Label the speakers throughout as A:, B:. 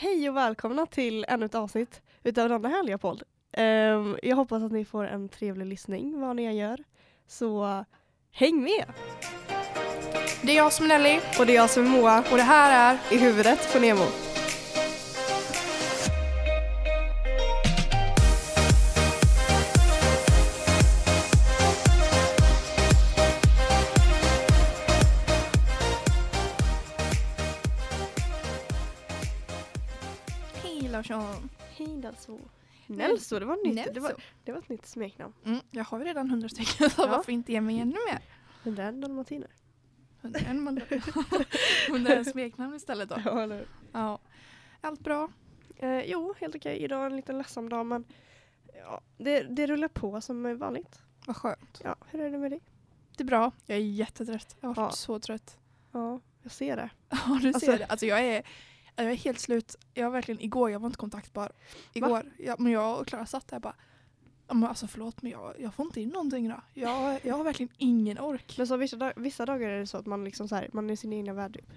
A: Hej och välkomna till ännu ett avsnitt utav denna härliga podd. Ehm, jag hoppas att ni får en trevlig lyssning vad ni än gör. Så häng med!
B: Det är jag som är Nelly
A: Och det är jag som är Moa
B: och det här är
A: i huvudet på Nemo.
B: Hej
A: Nelso. Nelso, det var nytt. Det var, det var ett nytt smeknamn.
B: Mm, jag har ju redan hundra stycken så
A: Ja.
B: varför inte ge mig ännu mer?
A: Dalmatiner.
B: Hundra en man- hundra en smeknamn istället då.
A: Ja, eller?
B: Ja. Allt bra?
A: eh, Jo, helt okej. Idag är en liten ledsam dag men ja, det, det rullar på som vanligt.
B: Vad skönt.
A: Ja, hur är det med dig?
B: Det är bra. Jag är jättetrött. Jag har varit
A: Ja.
B: så trött.
A: Ja, jag ser det.
B: Ja du
A: Alltså-
B: ser det. Alltså jag är, jag är helt slut. Jag var verkligen igår, jag var inte kontaktbar. Igår, ja, men jag och Klara satt där bara men alltså förlåt men jag, jag får inte in någonting då. Jag, jag har verkligen ingen ork.
A: Men så vissa, dag, vissa dagar är det så att man liksom så här, man är i sin egna värld typ.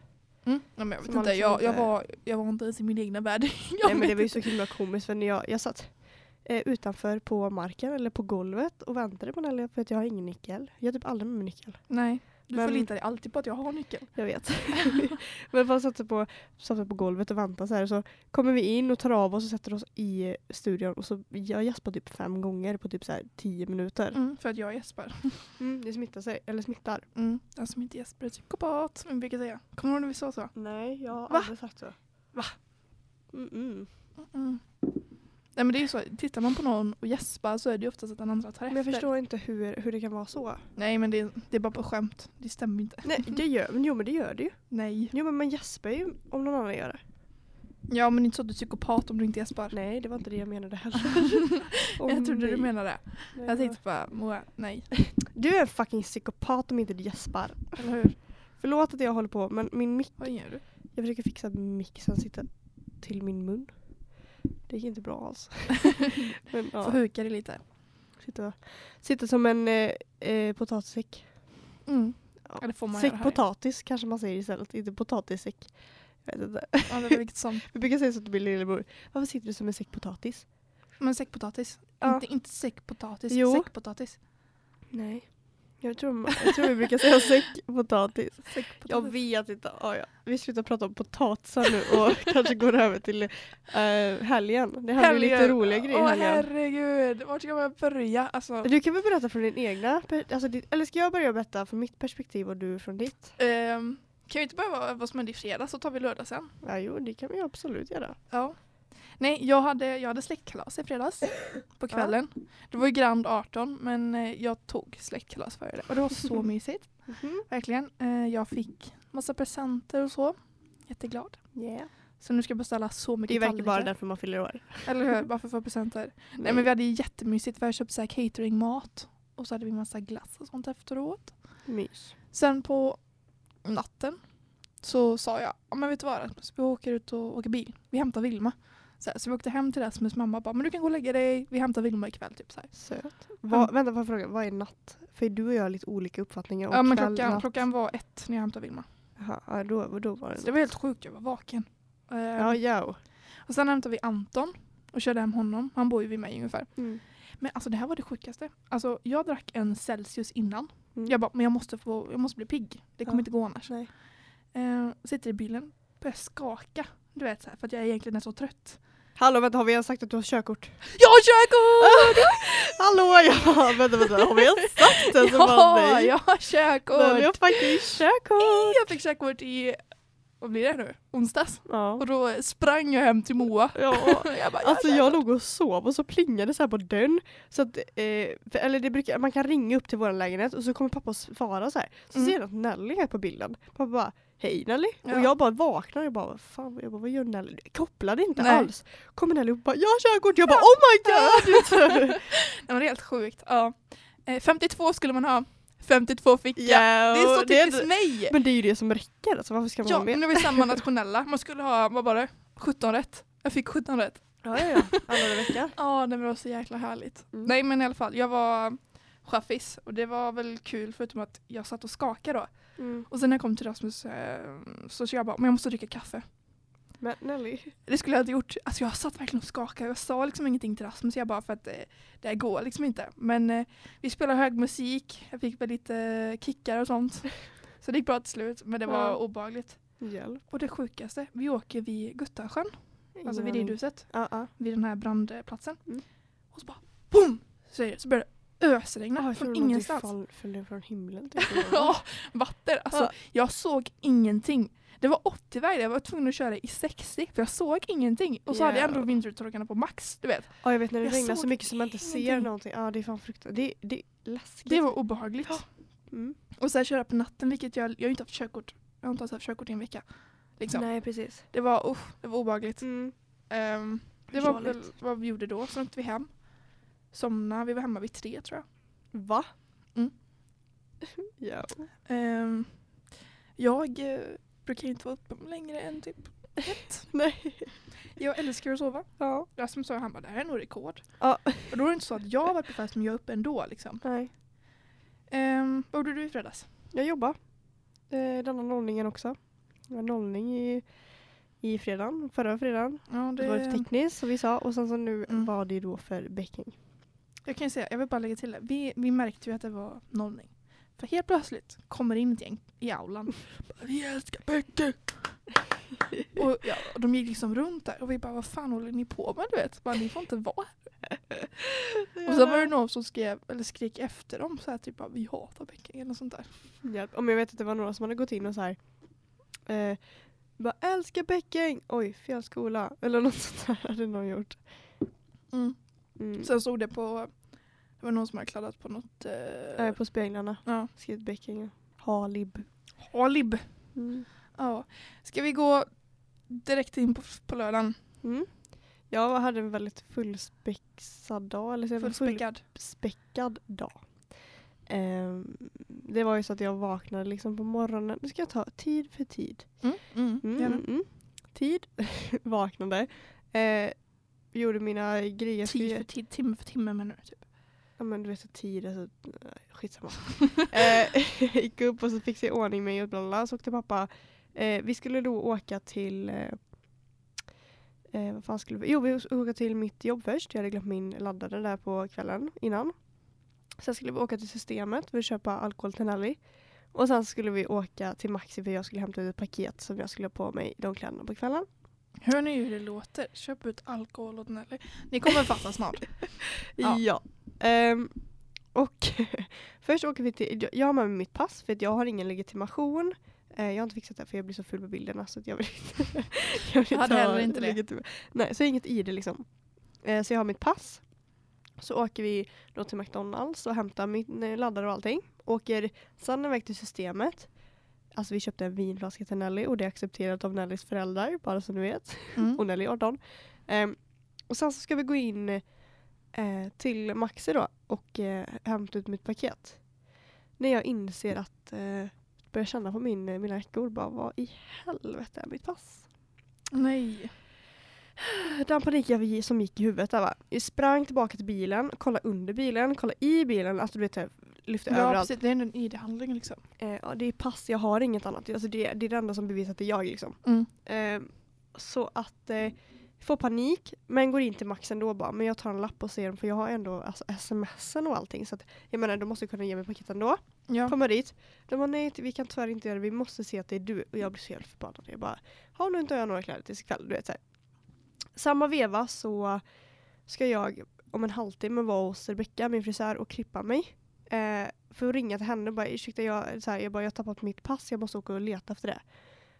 B: Mm. Ja, men jag,
A: Så
B: vet inte,
A: liksom
B: jag, jag, var, jag var inte ens i min egna värld. Jag
A: Nej men det var ju så himla komiskt för när jag, jag satt eh, utanför på marken eller på golvet och väntade på Nelly för att jag har ingen nyckel. Jag har typ aldrig med mig nyckel.
B: Nej, du
A: Men-
B: förlitar dig alltid på att jag har nyckeln.
A: Jag vet. men bara satt på, satt på golvet och väntade så här så kommer vi in och tar av oss och sätter oss i studion och så jag gäspar typ fem gånger på typ så här tio minuter.
B: Mm, för att jag Jesper.
A: Mm, det smittar sig, eller smittar.
B: Mm. Den som inte Jesper är psykopat, vi brukar säga. Kommer du ihåg när vi sa så?
A: Nej, jag har
B: Va?
A: aldrig sagt så.
B: Va?
A: Mm -mm.
B: Mm. Nej men det är ju så, tittar man på någon och gäspar så är det ju oftast att den andra tar
A: Men jag
B: efter.
A: förstår inte hur, hur det kan vara så.
B: Nej men det, det är bara på skämt. Det stämmer inte.
A: Nej, det gör, men jo men det gör det ju.
B: Nej.
A: Jo men man gäspar ju om någon annan gör det.
B: Ja men inte så att du är psykopat om du inte gäspar.
A: Nej, det var inte det jag menade heller.
B: jag trodde du
A: nej.
B: menade det.
A: Nej,
B: Jag tänkte bara, Moa, nej.
A: Du är en fucking psykopat om inte du gäspar.
B: Eller hur?
A: Förlåt att jag håller på men min mick,
B: Vad gör du?
A: jag försöker fixa mixen sitta till min mun. Det gick inte bra alls. men
B: Får
A: ja,
B: huka dig lite.
A: sitta, sitta som en eh, eh, potatissäck.
B: Mm.
A: Ja.
B: Får
A: Säck potatis kanske man säger istället, inte potatissäck. Jag vet inte.
B: Ja, det som.
A: Vi brukar säga så till min lillebror. Varför sitter du som en säck potatis?
B: Men säckpotatis.
A: Ja.
B: Inte, inte säckpotatis,
A: Jo.
B: säckpotatis.
A: Nej. Jag tror, jag tror vi brukar säga säck potatis. Jag
B: säckpotatis.
A: vet inte. Ah, ja. Vi slutar prata om potatisar nu och kanske går över till uh, helgen. Det händer ju lite roliga grejer
B: Åh
A: helgen.
B: herregud, vart ska man börja? Alltså,
A: Du kan väl berätta från din egna, alltså eller ska jag börja berätta från mitt perspektiv och du från ditt?
B: ehm, kan vi inte börja vad, vad som hände i fredags så tar vi lördag sen?
A: Ja, jo, det kan vi absolut göra.
B: Ja. Nej, jag hade, jag hade släktkalas i fredags på kvällen. Det var ju Grand 18 men eh, jag tog släktkalas för det och det var så mysigt.
A: Mhm.
B: Verkligen. Eh, jag fick massa presenter och så. Jätteglad.
A: Yeah.
B: Så nu ska jag beställa så mycket
A: Det är
B: tallrikar.
A: bara därför man fyller år.
B: Eller hur? Varför få presenter? Nej men vi hade ju jättemysigt. Vi hade köpt så cateringmat och så hade vi massa glass och sånt efteråt.
A: Mys.
B: Sen på natten så sa jag, ja men vet du vad vi åker ut och åker bil. Vi hämtar Vilma. Så, här, så vi åkte hem till Rasmus mamma och bara, men du kan gå och lägga dig, vi hämtar Vilma ikväll. Typ, så.
A: Söt. Vad, vänta, får jag fråga, vad är natt? För du och jag har lite olika uppfattningar om
B: Ja men
A: kväll,
B: klockan,
A: natt.
B: klockan var ett när jag hämtade Vilma.
A: Jaha, ja, då, då var det
B: Så det var helt sjukt, jag var vaken.
A: Ja, ja.
B: Och sen hämtade vi Anton och körde hem honom. Han bor ju vid mig ungefär.
A: Mm.
B: Men alltså det här var det sjukaste. Alltså jag drack en Celsius innan.
A: Mm.
B: Jag bara, men jag måste, få, jag måste bli pigg. Det kommer
A: Ja.
B: inte gå annars. Eh, sitter i bilen, börjar skaka. Du vet så här, för att jag egentligen är så trött.
A: Hallå vänta, har vi ens sagt att du har körkort?
B: Jag har körkort!
A: Hallå ja, vänta vänta, har vi ens sagt det? Så bara,
B: ja,
A: nej.
B: jag har körkort!
A: jag har faktiskt körkort!
B: Jag fick körkort i, vad blir det nu? Onsdags.
A: Ja.
B: Och då sprang jag hem till Moa.
A: ja.
B: jag bara,
A: Alltså jag låg och sov och så plingade det så här på dörren. Så att, eh, för, eller det brukar, man kan ringa upp till vår lägenhet och så kommer pappa och svara så här. Så
B: Mm.
A: ser jag att Nelly är på bilden. Pappa bara Hej Nelly!
B: Ja.
A: Och jag bara vaknar och bara vad fan, jag bara, vad gör Nelly? Jag kopplade inte
B: Nej.
A: alls. Kommer Nelly och bara jag har körkort! Jag bara oh my god!
B: Nej, men det är helt sjukt. Ja. Eh, 52 skulle man ha. 52 fick jag.
A: Ja,
B: Det är så typiskt mig!
A: Men det är ju det som räcker, alltså varför ska man
B: Ja,
A: ha
B: men
A: mer?
B: det var samma nationella. Man skulle ha, vad var det? 17 rätt. Jag fick 17 rätt.
A: Ja, ja, ja. Alla veckor.
B: Ja, det var så jäkla härligt.
A: Mm.
B: Nej men i alla fall, jag var chaffis och det var väl kul förutom att jag satt och skakade då.
A: Mm.
B: Och sen när jag kom till Rasmus eh, så sa jag bara, men jag måste dricka kaffe.
A: Men Nelly.
B: Det skulle jag inte gjort. Alltså jag satt verkligen och skakade. Jag sa liksom ingenting till Rasmus. Jag bara för att det, det här går liksom inte. Men eh, vi spelade hög musik. Jag fick väl lite eh, kickar och sånt. Så det gick bra till slut. Men det var
A: Ja.
B: obehagligt.
A: Hjälp.
B: Och det sjukaste. Vi åker vid Guttasjön. Alltså vid ridhuset.
A: Ja, ja.
B: Vid den här brandplatsen.
A: Mm.
B: Och så bara BOOM! Det. Så börjar det ösregna
A: Ah,
B: från ingenstans.
A: Fall, föll ner från himlen. typ.
B: Ja, vatten. Alltså,
A: Ja.
B: Jag såg ingenting. Det var 80-väg, jag var tvungen att köra i 60 för jag såg ingenting. Och så hade jag ändå
A: Jävlar.
B: vinteruttorkarna på max, du vet.
A: Ja, jag vet när det
B: Jag
A: regnar så mycket som man inte ser någonting. Ja, det är fan fruktansvärt. Det, det är läskigt.
B: Det var obehagligt.
A: Mm.
B: Och sen köra på natten, vilket jag, jag har inte haft körkort. Jag har inte haft körkort i en vecka. Liksom.
A: Nej, precis.
B: Det var, usch, det var obehagligt.
A: Mm.
B: Ehm, det var
A: Förståeligt.
B: vad vi gjorde då. Sen åkte vi hem. Somnade, vi var hemma vid tre tror jag.
A: Va?
B: Mm.
A: ja.
B: Ehm, jag eh, brukar inte vara uppe längre än typ ett.
A: Nej.
B: Jag älskar att sova.
A: Ja.
B: Rasmus sa han bara, det här är nog rekord.
A: Ja.
B: Och då är det inte så att jag varit på fest men jag är uppe ändå liksom.
A: Nej.
B: Ehm, vad gjorde du i fredags?
A: Jag jobbar. Eh, denna nollningen också. Det var nollning i, i fredagen, förra fredagen.
B: Ja,
A: Det var lite tekniskt som vi sa och sen så nu
B: Mm.
A: var det då för bäcking.
B: Jag kan ju säga, jag vill bara lägga till det. Vi, vi märkte ju att det var nollning. För helt plötsligt kommer in ett gäng i aulan. Vi älskar böcker! och ja, och de gick liksom runt där och vi bara vad fan håller ni på med du vet? Bara, ni får inte vara här. Och sen var det någon som skrev, eller skrek efter dem så här typ bara, vi hatar bäcken och sånt där.
A: Hjälp. Om jag vet att det var några som hade gått in och så här. Eh, bara älskar bäcking! Oj, fel skola. Eller något sånt där hade någon gjort. Mm.
B: Sen stod det på, det var någon som hade kladdat på något, eh,
A: Eh, på speglarna.
B: ja.
A: Skrivit bäcking. Halib.
B: Halib.
A: Mm.
B: Ja. Ska vi gå direkt in på, på lördagen?
A: Mm. Jag hade en väldigt fullspäcksad dag. Eller så
B: Fullspäckad.
A: fullspäckad dag. Ehm, det var ju så att jag vaknade liksom på morgonen. Nu ska jag ta tid för tid.
B: Mm. Mm.
A: Mm, mm, mm. Tid. vaknade. Eh, gjorde mina grejer.
B: Tid för tid, timme för timme menar du? Typ.
A: Ja men du vet så tid, alltså, skitsamma. eh, gick upp och så fixade jag i ordning mig och bla bla, bla. Så åkte pappa. Eh, vi skulle då åka till eh, eh, vad fan skulle vi? Jo vi skulle åka till mitt jobb först. Jag hade glömt min laddare där på kvällen innan. Sen skulle vi åka till systemet för att köpa alkohol till Nelly. Och sen skulle vi åka till Maxi för jag skulle hämta ut ett paket som jag skulle ha på mig de kläderna på kvällen.
B: Hör ni hur det låter? Köp ut alkohol åt Nelly. Ni kommer fatta snart. Ja.
A: Ja. Ehm, och först åker vi till, jag har med mig mitt pass för jag har ingen legitimation. Eh, jag har inte fixat det för jag blir så full på bilderna så jag vill inte. jag, vill ha
B: heller inte det.
A: Nej, så inget ID liksom. Eh, så jag har mitt pass. Så åker vi då till McDonalds och hämtar min eh, laddare och allting. Åker sen iväg till systemet. Alltså vi köpte en vinflaska till Nelly och det är accepterat av Nellys föräldrar, bara så ni vet
B: Mm.
A: och Nelly är 18. Ehm, och sen så ska vi gå in eh, till Maxi då och eh, hämta ut mitt paket. När jag inser att eh, börjar känna på min, mina veckor bara vad i helvete är mitt pass?
B: Nej.
A: Den panik jag gi- som gick i huvudet där va. Jag sprang tillbaka till bilen, kollade under bilen, kollade i bilen, alltså du vet lyfte
B: Ja,
A: överallt.
B: precis. Det är en ID-handling liksom.
A: Eh, ja, det är pass, jag har inget annat. Alltså det, det är det enda som bevisar att det är jag liksom.
B: Mm.
A: Eh, så att eh, får panik men går in till Max ändå bara. Men jag tar en lapp och ser dem för jag har ändå alltså, smsen och allting. Så att, jag menar de måste kunna ge mig paket ändå.
B: Ja.
A: Kommer dit. De bara nej vi kan tyvärr inte göra det. Vi måste se att det är du. Och jag blir så helt förbannad. Jag bara har nu inte jag några kläder tills ikväll. Du vet, så här. Samma veva så ska jag om en halvtimme vara hos Rebecka, min frisör, och klippa mig. Eh, för att ringa till henne och bara ursäkta jag, så här, jag, bara, jag har tappat mitt pass, jag måste åka och leta efter det.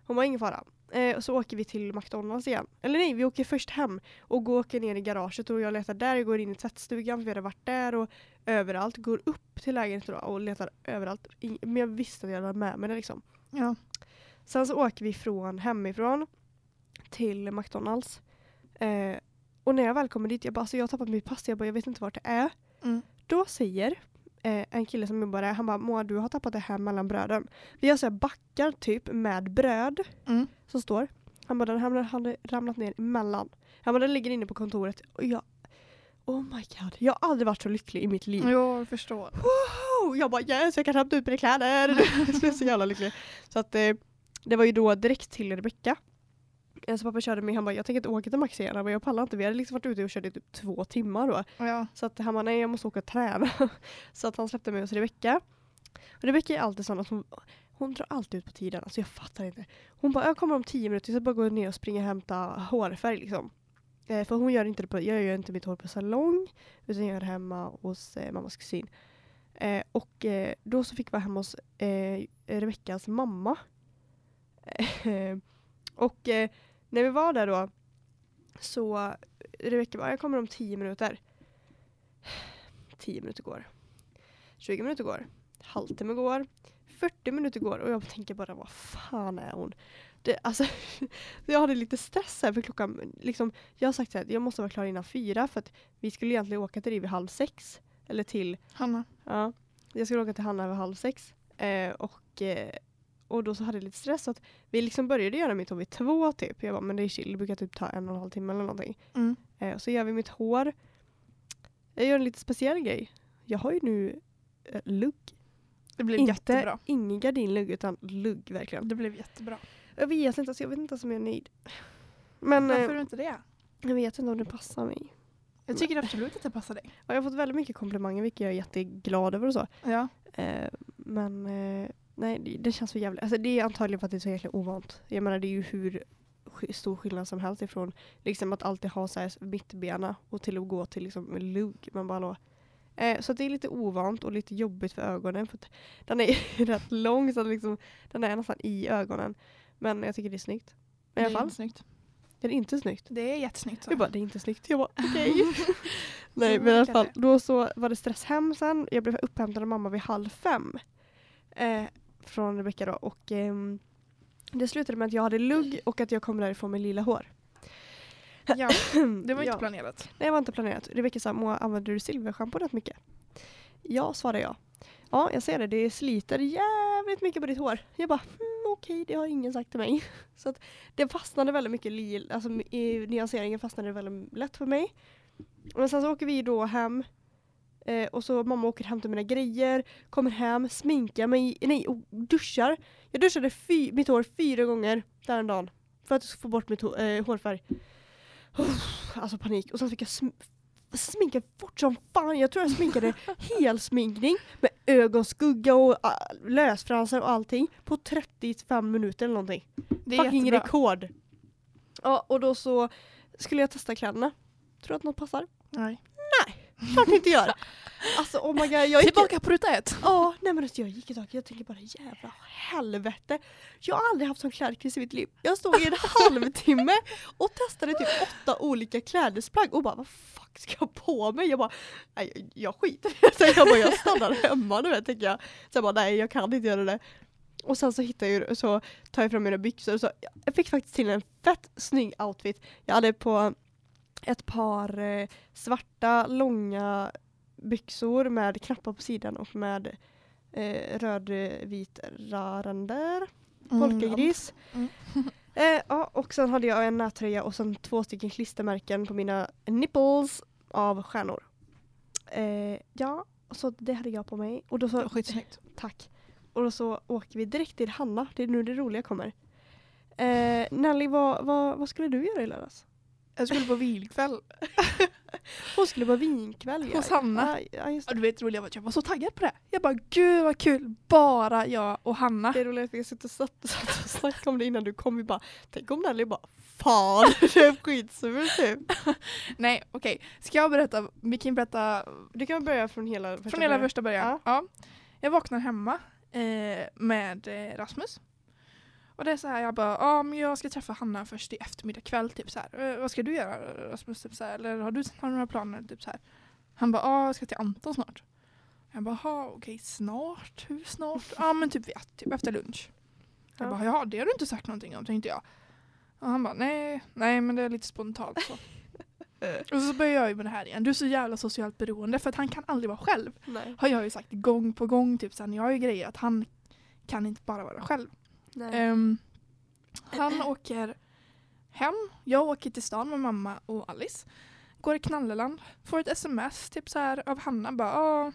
A: Hon var ingen fara. Eh, och så åker vi till McDonalds igen. Eller nej, vi åker först hem och går åker ner i garaget och jag letar där. Jag går in i tvättstugan för vi hade varit där och överallt. Går upp till lägenheten och letar överallt. Men jag visste att jag hade med mig det liksom.
B: Ja.
A: Sen så åker vi från hemifrån till McDonalds. Eh, och när jag väl kommer dit, jag bara, alltså jag har tappat mitt pass, jag bara, jag vet inte vart det är.
B: Mm.
A: Då säger eh, en kille som jobbar där, han bara Moa du har tappat det här mellan bröden. Vi har så här backar typ med bröd
B: Mm.
A: som står. Han bara den här hade ramlat ner emellan. Han bara den ligger inne på kontoret och jag Oh my god, jag har aldrig varit så lycklig i mitt liv.
B: Jag förstår.
A: Woho! Jag bara yes, jag kan hämta ut mina kläder. jag är så jävla lycklig. Så att eh, det var ju då direkt till Rebecka. Eh, Så pappa körde mig, han bara jag tänker inte åka till Maxi igen. Han bara, jag pallar inte. Vi hade liksom varit ute och kört i typ två timmar då.
B: Ja.
A: Så att han bara, nej jag måste åka och träna. så att han släppte mig hos Rebecka. Och Rebecka är alltid sån att hon, hon drar alltid ut på tiden. Alltså jag fattar inte. Hon bara, jag kommer om tio minuter, så jag bara gå ner och springa och hämta hårfärg liksom. Eh, för hon gör inte det på, jag gör inte mitt hår på salong. Utan jag gör det hemma hos eh, mammas kusin. Eh, och eh, då så fick vi vara hemma hos eh, Rebeckas mamma. Eh, och när vi var där då så Rebecka bara, jag kommer om tio minuter. 10 minuter går. 20 minuter går. Halvtimme går. 40 minuter går och jag tänker bara vad fan är hon? Det, alltså, jag hade lite stress här för klockan, liksom, jag har sagt att jag måste vara klar innan fyra för att vi skulle egentligen åka till det vid halv sex. Eller till,
B: Hanna.
A: ja, jag skulle åka till Hanna över halv sex. Eh, och, eh, och då så hade jag lite stress så att vi liksom började göra mitt hår vid två typ. Jag bara, men det är chill, det brukar typ ta en och en halv timme eller någonting.
B: Mm.
A: Eh, och så gör vi mitt hår. Jag gör en lite speciell grej. Jag har ju nu eh, lugg.
B: Det blev
A: Inte
B: jättebra.
A: ingen gardinlugg utan lugg verkligen.
B: Det blev jättebra.
A: Jag vet inte, alltså, jag vet inte ens om jag är nöjd. Men
B: Varför
A: eh,
B: är du inte det?
A: jag vet inte om det passar mig.
B: Jag tycker absolut att det passar dig.
A: Jag har fått väldigt mycket komplimanger vilket jag är jätteglad över och så.
B: Ja.
A: Eh, men eh, nej, det, det känns så jävligt. Alltså, det är antagligen för att det är så jäkla ovant. Jag menar det är ju hur stor skillnad som helst ifrån liksom att alltid ha så här mittbena och till att gå till liksom lugg. Man bara. Eh, så det är lite ovant och lite jobbigt för ögonen. För den är rätt lång så att liksom, den är nästan i ögonen. Men jag tycker det är snyggt. Men i alla fall,
B: snyggt.
A: det är inte snyggt.
B: Det är jättesnyggt. Så.
A: Jag bara, det är inte snyggt. Jag bara, okej. Nej
B: Så
A: men i alla fall,
B: det.
A: då så var det stress hem sen. Jag blev upphämtad av mamma vid halv fem. Eh, från Rebecka då. Och ehm, det slutade med att jag hade lugg och att jag kom därifrån med lila hår.
B: Ja, det var inte
A: ja.
B: planerat.
A: Nej det var inte planerat. Rebecka sa, Moa använder du silverschampo rätt mycket? Ja, svarade jag. Ja, jag ser det. Det sliter jävligt mycket på ditt hår. Jag bara, hmm, okej, det har ingen sagt till mig. Så att det fastnade väldigt mycket, alltså i nyanseringen fastnade väldigt lätt för mig. Men sen så åker vi då hem eh, och så mamma åker hem till mina grejer, kommer hem, sminkar mig, nej, och duschar. Jag duschade fy, mitt hår fyra gånger den dagen för att få bort mitt eh, hårfärg. Alltså panik. Och sen fick jag sm- sminka fort som fan. Jag tror jag sminkade helsminkning med ögonskugga och uh, lösfransar och allting på 35 minuter eller någonting.
B: Det är
A: Fucking
B: jättebra.
A: rekord. Ja, och då så skulle jag testa kläderna. Tror du att något passar?
B: Nej.
A: Klart det inte gör. Alltså oh my god. Jag gick,
B: Tillbaka på ruta ett.
A: Ja, nej men alltså, jag gick idag jag tänker bara jävla helvete. Jag har aldrig haft sån klädkris i mitt liv. Jag stod i en halvtimme och testade typ åtta olika klädesplagg och bara vad fuck ska jag på mig? Jag bara, nej jag, skiter i det. Jag bara, jag stannar hemma nu tänker jag. Så jag bara, nej jag kan inte göra det. Och sen så hittar jag så tar jag fram mina byxor och så, jag fick faktiskt till en fett snygg outfit. Jag hade på ett par eh, svarta långa byxor med knappar på sidan och med eh, rödvita ränder. Polkagris.
B: Mm.
A: eh, ja, och sen hade jag en nättröja och sen två stycken klistermärken på mina nipples av stjärnor. Eh, ja, så det hade jag på mig. Och då så,
B: Skitsnyggt.
A: Tack. Och då så åker vi direkt till Hanna. Det är nu det roliga kommer. Eh, Nelly, vad, vad, vad skulle du göra i lördags?
B: Jag skulle på vinkväll.
A: Hon skulle på vinkväll.
B: Hos Hanna.
A: Ja, just
B: Och
A: det.
B: du vet roliga var att jag var så taggad på det. Jag bara gud vad kul, bara jag och Hanna.
A: Det är roligt att vi satt och, satt, satt och snackade om det innan du kom. Vi bara, tänk om Nelly bara, fan, det är skitsur typ.
B: Nej okej, ska jag berätta? Vi kan berätta
A: Du kan börja från hela första
B: från hela
A: början.
B: första början.
A: Ja.
B: Ja. Jag vaknar hemma eh, med eh, Rasmus. Och det är så här, jag bara, ja men jag ska träffa Hanna först i eftermiddag kväll, typ så här. Eh, vad ska du göra Rasmus? Typ så här, eller har du har några planer? Typ så här. Han bara, ja jag ska till Anton snart. Jag bara, "Jaha, okej snart? Hur snart? Ja men typ, vet, typ efter lunch. Jag
A: Ja.
B: bara, ja det har du inte sagt någonting om tänkte jag. Och han bara, nej, nej men det är lite spontant så. Och så börjar jag ju med det här igen. Du är så jävla socialt beroende för att han kan aldrig vara själv.
A: Nej.
B: Har jag ju sagt gång på gång typ sen jag har ju grejer att han kan inte bara vara själv. Ehm, han åker hem, jag åker till stan med mamma och Alice. Går i Knalleland, får ett sms typ så här av Hanna bara "Ja,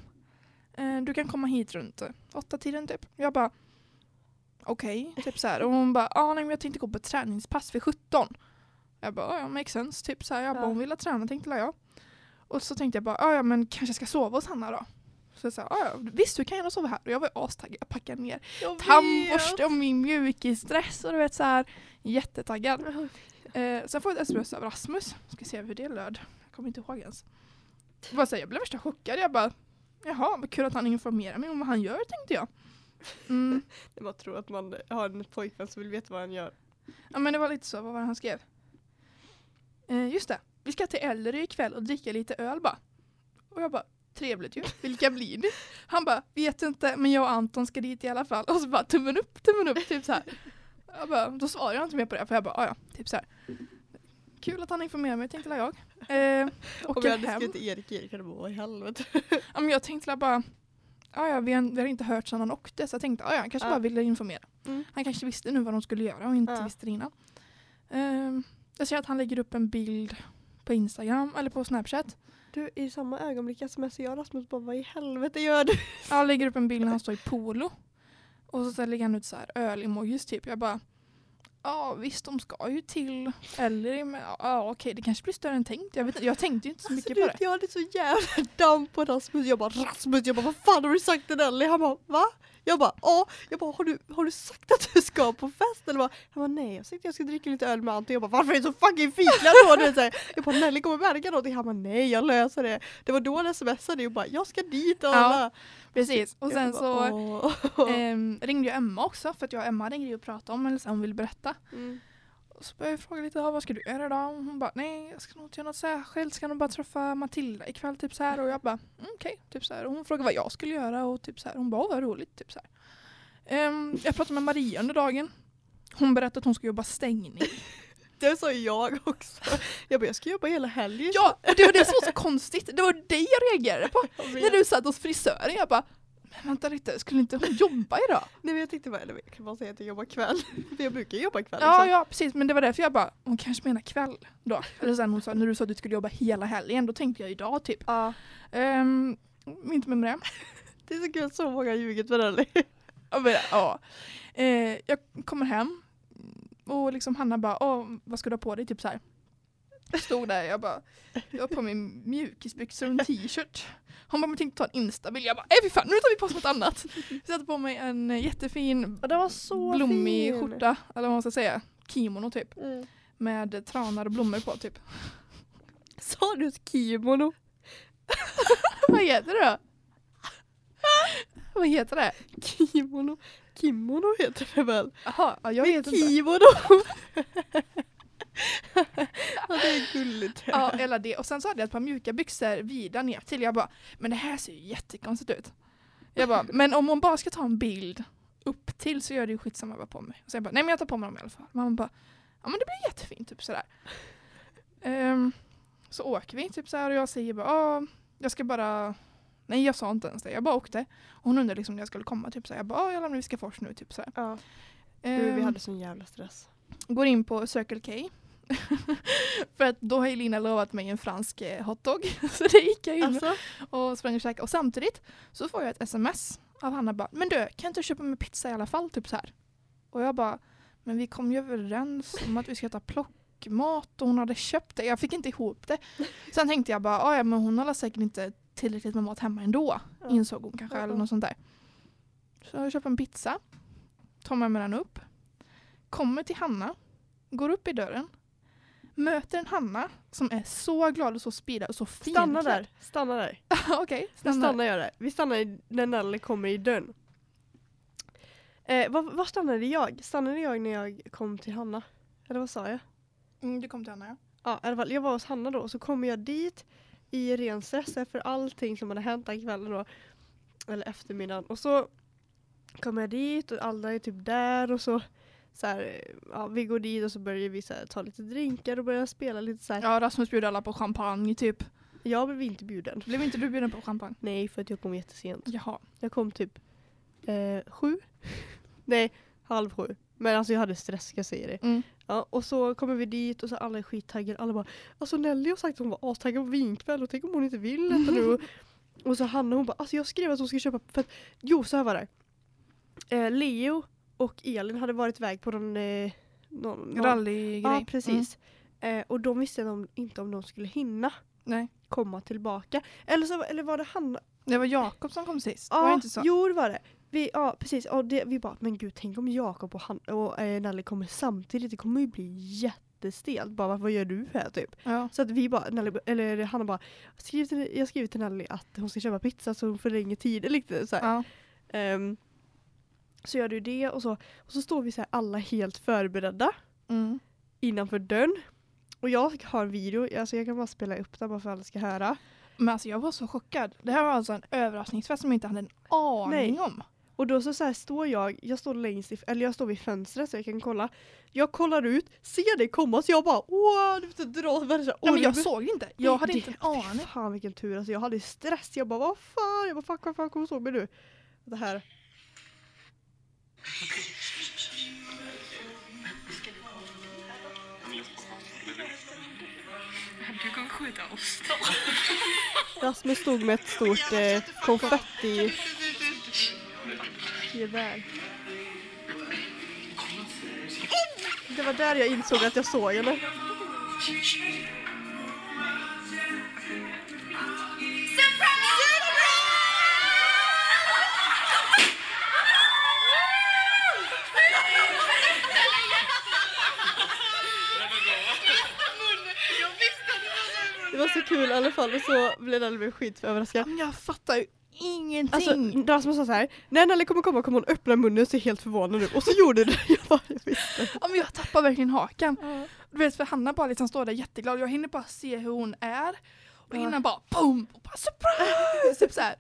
B: eh, du kan komma hit runt åtta tiden typ. Jag bara okej, typ så här. Och hon bara, ah, nej men jag tänkte gå på träningspass vid 17. Jag bara, "Ah, ja makes sense, typ så här. Jag bara, hon ville träna tänkte jag. Och så tänkte jag bara, "Ah, ja men kanske jag ska sova hos Hanna då. Så jag sa, ah, ja visst du kan gärna sova här. Och jag var astaggad, jag packade ner
A: Jag
B: tandborste och min mjukisdress och du vet så här jättetaggad. Eh, sen får jag ett sms av Rasmus, ska se hur det löd. Jag kommer inte ihåg ens. Var så här, jag blev värsta chockad, jag bara Jaha, vad kul att han informerar mig om vad han gör tänkte jag. Mm.
A: Jag bara tror att man har en pojkvän som vill veta vad han gör.
B: Ja men det var lite så, vad var det han skrev? Eh, just det, vi ska till Ellery ikväll och dricka lite öl bara. Och jag bara, trevligt ju, vilka blir det? Han bara, vet inte men jag och Anton ska dit i alla fall. Och så bara tummen upp, tummen upp, typ så här. Jag bara, då svarade jag inte mer på det för jag bara, "Ah, ja typ så här. Kul att han informerar mig tänkte jag. Eh,
A: Om jag hade
B: hem.
A: skrivit Erik, Erik hade bara "Vad i helvete.
B: Ja, men jag tänkte bara, ja, vi, har, vi har inte hört sedan han åkte så jag tänkte, ja, han kanske
A: Ja.
B: bara ville informera.
A: Mm.
B: Han kanske visste nu vad de skulle göra och inte
A: Ja.
B: visste det innan. Ehm, jag ser att han lägger upp en bild på Instagram eller på Snapchat.
A: Du, i samma ögonblick smsar jag Rasmus bara vad i helvete gör du?
B: Jag Han lägger upp en bild när han står i polo. Och så, så lägger han ut så här öl-emojis typ. Jag bara, ja visst de ska ju till eller men ja okej det kanske blir större än tänkt. Jag, vet, inte, jag tänkte ju inte så
A: Alltså,
B: mycket
A: du,
B: på det.
A: jag hade så jävla damm på Rasmus. Jag bara Rasmus, jag bara vad fan har du sagt till Nelly? Han bara va? Jag bara ja. Jag bara har du, har du sagt att du ska på fest eller vad? Han bara nej jag sa att jag ska dricka lite öl med Anton. Jag bara varför är du så fucking fikla då? Du så här. Jag bara Nelly kommer märka någonting. Han bara nej jag löser det. Det var då han smsade och bara jag ska dit och
B: Ja,
A: alla.
B: Precis. Och sen så
A: bara, åh.
B: ehm, ringde jag Emma också för att jag och Emma ringde och pratade om eller så hon ville berätta.
A: Mm.
B: Och så började jag fråga lite, "Ja, vad ska du göra idag? Och Hon bara, nej jag ska nog inte göra något särskilt, ska nog bara träffa Matilda ikväll typ så här. Och jag bara, mm, okej, typ så här. Och hon frågade vad jag skulle göra och typ så här. Hon bara, "Åh, vad roligt, typ så här. Ehm, jag pratade med Maria under dagen. Hon berättade att hon ska jobba stängning.
A: Det sa jag också. Jag bara jag ska jobba hela helgen.
B: Ja, och det var det som var så konstigt. Det var det jag reagerade på.
A: Jag
B: När du satt hos frisören, jag bara, men vänta lite, skulle inte hon jobba idag?
A: Nej men jag tänkte bara, eller jag kan bara säga att jag jobbar kväll. För jag brukar jobba kväll.
B: Ja,
A: liksom.
B: ja precis, men det var därför jag bara, hon kanske menar kväll då. Eller sen hon sa, när du sa att du skulle jobba hela helgen, då tänkte jag idag typ.
A: ja.
B: Um, inte med det.
A: Det är så kul så många har ljugit för Nelly.
B: Ja, men, ja. Eh, jag kommer hem och liksom Hanna bara, Åh, vad ska du ha på dig? Typ så här. Jag stod där, jag bara, jag har på mig mjukisbyxor och en t-shirt. Hon bara, men tänkte ta en instabild. Jag bara, nej fy fan, nu tar vi på oss något annat. Jag satte på mig en jättefin blommig
A: fin.
B: skjorta, eller vad man ska säga, kimono typ.
A: Mm.
B: Med tranar och blommor på typ.
A: Sa du kimono?
B: vad heter det då? vad heter det?
A: Kimono? Kimono heter det väl?
B: Jaha, ja, jag
A: Men
B: vet inte.
A: kimono! ja, det är gulligt.
B: Ja, eller det. Och sen så hade jag ett par mjuka byxor vida ner till. Jag bara, men det här ser ju jättekonstigt ut. Jag bara, men om hon bara ska ta en bild upp till så gör det ju skitsamma vad jag på mig. Och sen bara, nej men jag tar på mig dem i alla fall. Mamma bara, ja men det blir jättefint typ sådär. Ehm, så åker vi typ såhär och jag säger bara, ja jag ska bara Nej jag sa inte ens det, jag bara åkte. Och hon undrade liksom när jag skulle komma, typ såhär. jag bara, "Ja, jag lämnar Viskafors nu, typ såhär.
A: Ja. Du, vi hade sån jävla stress.
B: Går in på Circle K. För att då har Elina lovat mig en fransk eh, hotdog. Så det gick jag in
A: Alltså,
B: och sprang och käkade. Och samtidigt så får jag ett sms av Hanna bara Men du, kan inte köpa mig pizza i alla fall? Typ så här. Och jag bara Men vi kom ju överens om att vi ska ta plockmat och hon hade köpt det. Jag fick inte ihop det. Sen tänkte jag bara "Ah, ja men hon har säkert inte tillräckligt med mat hemma ändå.
A: Ja.
B: Insåg hon kanske
A: Ja,
B: eller något sånt där. Så jag köper en pizza. Tar med mig den upp. Kommer till Hanna. Går upp i dörren. Möter en Hanna som är så glad och så speedad och så fin.
A: stanna där. Stanna där.
B: Okej,
A: Nu
B: stanna.
A: stannar jag där. Vi stannar i- när Nelly kommer i dörren. Eh, var, var stannade jag? Stannade jag när jag kom till Hanna? Eller vad sa jag?
B: Mm, du kom till Hanna ja.
A: Ja, i alla fall, jag var hos Hanna då och så kommer jag dit i ren stress efter allting som hade hänt den kvällen då. Eller eftermiddagen. Och så kommer jag dit och alla är typ där och så, så här, ja, vi går dit och så börjar vi så här, ta lite drinkar och börjar spela lite så här.
B: Ja, Rasmus bjuder alla på champagne typ.
A: Jag blev inte bjuden.
B: Blev inte du bjuden på champagne?
A: Nej, för att jag kom jättesent.
B: Jaha.
A: Jag kom typ eh, sju. Nej, halv sju. Men alltså jag hade stress, jag säga det.
B: Mm.
A: Ja, och så kommer vi dit och så alla är skittaggade. Alla bara, alltså Nelly har sagt att hon var astaggad på vinkväll och tänk om hon inte vill detta nu. Och, och så Hanna hon bara, alltså jag skrev att hon ska köpa, för att, jo så här var det. Eh, Leo och Elin hade varit iväg på någon... Eh, någon, någon
B: Rallygrej.
A: Ja, precis. Eh, och de visste de inte om de skulle hinna
B: Mm. Nej.
A: komma tillbaka. Eller, så, eller var det Hanna?
B: Det var Jakob som kom sist.
A: Ja,
B: var det inte så?
A: jo det var det. Vi, ja, precis. Och det, vi bara, men gud tänk om Jakob och, Han- och eh, Nelly kommer samtidigt. Det kommer ju bli jättestelt. Bara, vad gör du här typ?
B: Ja.
A: Så att vi bara, Nelly, eller Hanna bara, skriv till, jag skriver till Nelly att hon ska köpa pizza så hon förlänger tiden lite. Så, här.
B: Ja.
A: Ehm, så gör du det och så, och så står vi så här alla helt förberedda
B: Mm.
A: innanför dörren. Och jag har en video, alltså jag kan bara spela upp den bara för att alla ska höra.
B: Men alltså jag var så chockad. Det här var alltså en överraskningsfest som jag inte hade en aning
A: Nej.
B: om.
A: Och då så, så här står jag, jag står längst i, eller jag står vid fönstret så jag kan kolla. Jag kollar ut, ser det komma så jag bara åh, du vet dra värsta
B: Nej, men jag såg inte. Jag hade
A: det-
B: inte en aning.
A: Fan vilken tur, alltså jag hade stress. Jag bara vad fan, jag bara fuck vad fan kommer såg mig nu? Det här.
C: Du kommer skjuta oss.
A: Rasmus stod med ett stort eh, konfetti gevär. Det var där jag insåg att jag såg henne. Det var så kul i alla fall och så blev Nelly skitöverraskad.
B: Men jag fattar ju ingenting.
A: Alltså Rasmus sa så här, när Nelly kommer komma kommer hon öppna munnen och se helt förvånad ut. Och så gjorde det. Jag bara, jag visste.
B: ja, men jag tappar verkligen hakan. Du vet för Hanna bara liksom står där jätteglad. Jag hinner bara se hur hon är. Och
A: Ja.
B: innan bara boom! Och bara surprise! typ så här.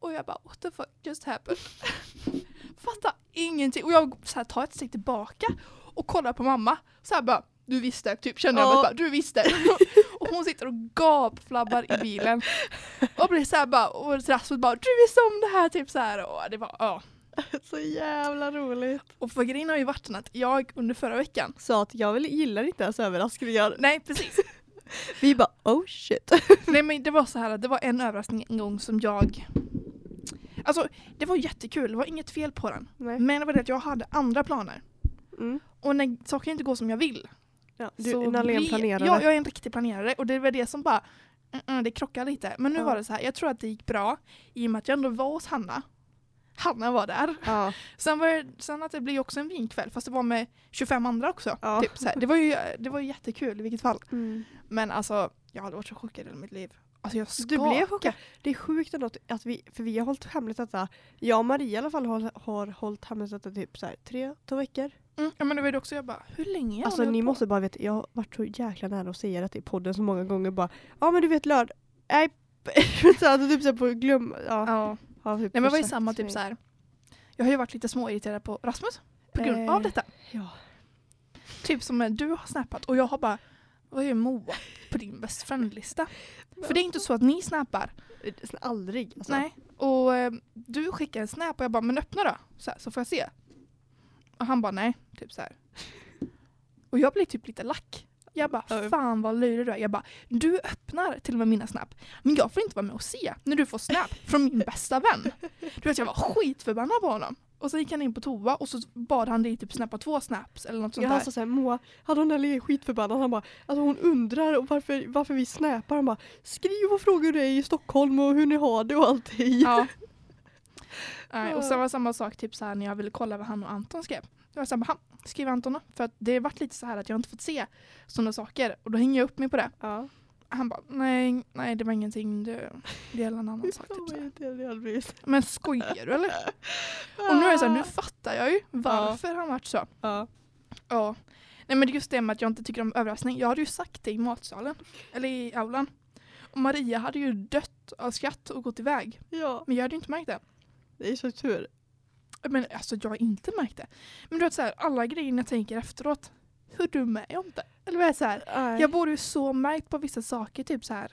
B: Och jag bara what the fuck just happened? Fattar ingenting. Och jag så här, tar ett steg tillbaka och kollar på mamma. Så här bara du visste, typ kände jag
A: Ja.
B: bara du visste. och hon sitter och gapflabbar i bilen. Och blir så här bara, och Rasmus bara du visste om det här typ så här. Och det var ja.
A: Så jävla roligt.
B: Och för grejen har ju varit att jag under förra veckan
A: Sa att jag vill, gillar inte ens överraskningar.
B: Nej precis.
A: Vi bara oh shit.
B: Nej men det var så här, det var en överraskning en gång som jag Alltså det var jättekul, det var inget fel på den.
A: Nej.
B: Men det var det att jag hade andra planer.
A: Mm.
B: Och när saker inte går som jag vill.
A: Ja, du,
B: så
A: planerade.
B: Ja, jag är en riktig planerare och det var det som bara mm, mm, det krockade lite. Men nu
A: Ja.
B: var det så här, jag tror att det gick bra i och med att jag ändå var hos Hanna. Hanna var där.
A: ja.
B: Sen, var det, sen att det blev också en vinkväll fast det var med 25 andra också.
A: Ja.
B: Typ, så här. Det, var ju, det var ju jättekul i vilket fall.
A: Mm.
B: Men alltså jag hade varit så chockad i mitt liv. Alltså jag
A: Du blev chockad. Det är sjukt ändå att vi, för vi har hållit hemligt detta. Jag och Maria i alla fall har, har hållit hemligt detta typ så här, tre, två veckor.
B: Mm, ja men det var ju också jag bara, hur länge har
A: Alltså ni
B: på?
A: måste bara veta, jag har varit så jäkla nära att säga det i podden så många gånger bara Ja men du vet lörd, nej så att typ så här på glöm, ja.
B: Ja.
A: har typ
B: Nej men det var ju samma typ så här. Jag har ju varit lite småirriterad på Rasmus på grund
A: Eh,
B: av detta.
A: Ja.
B: Typ som du har snappat och jag har bara, vad gör Moa på din best friend-lista? För det är inte så att ni snappar.
A: Aldrig. Alltså.
B: Nej. Och eh, du skickar en snap och jag bara, men öppna då. Så, här, så får jag se. Och han bara, nej. Typ så här. Och jag blir typ lite lack. Jag bara,
A: Ja.
B: fan vad löjlig du är. Jag bara, du öppnar till och med mina snap. Men jag får inte vara med och se när du får snap från min bästa vän. Du vet jag var skitförbannad på honom. Och så gick han in på toa och så bad han dig typ snappa två snaps eller något sånt
A: Jag
B: där.
A: sa såhär, Moa, hade hon eller är skitförbannad. Han bara, alltså hon undrar varför, varför vi snappar. Han bara, skriv och fråga hur det är i Stockholm och hur ni har det och allting.
B: Ja. Nej, och sen var det samma sak typ så här när jag ville kolla vad han och Anton skrev. Det var så här, bara, "Ha, skriv Anton då. För att det har varit lite så här att jag inte fått se sådana saker. Och då hänger jag upp mig på det.
A: Ja.
B: Han bara, nej, nej det var ingenting. Det, det är en annan sak. Typ så. Men skojar du eller? Och nu är det så här, nu fattar jag ju varför han varit så.
A: Ja.
B: Ja. Nej men just det med att jag inte tycker om överraskning. Jag hade ju sagt det i matsalen. Eller i aulan. Och Maria hade ju dött av skratt och gått iväg.
A: ja,
B: Men jag hade ju inte märkt det.
A: Det är så tur.
B: Men alltså jag har inte märkt det. Men du vet så här, alla grejer jag tänker efteråt. Hur dum är jag inte? Eller vad är det så här? Jag borde ju så märkt på vissa saker typ så här.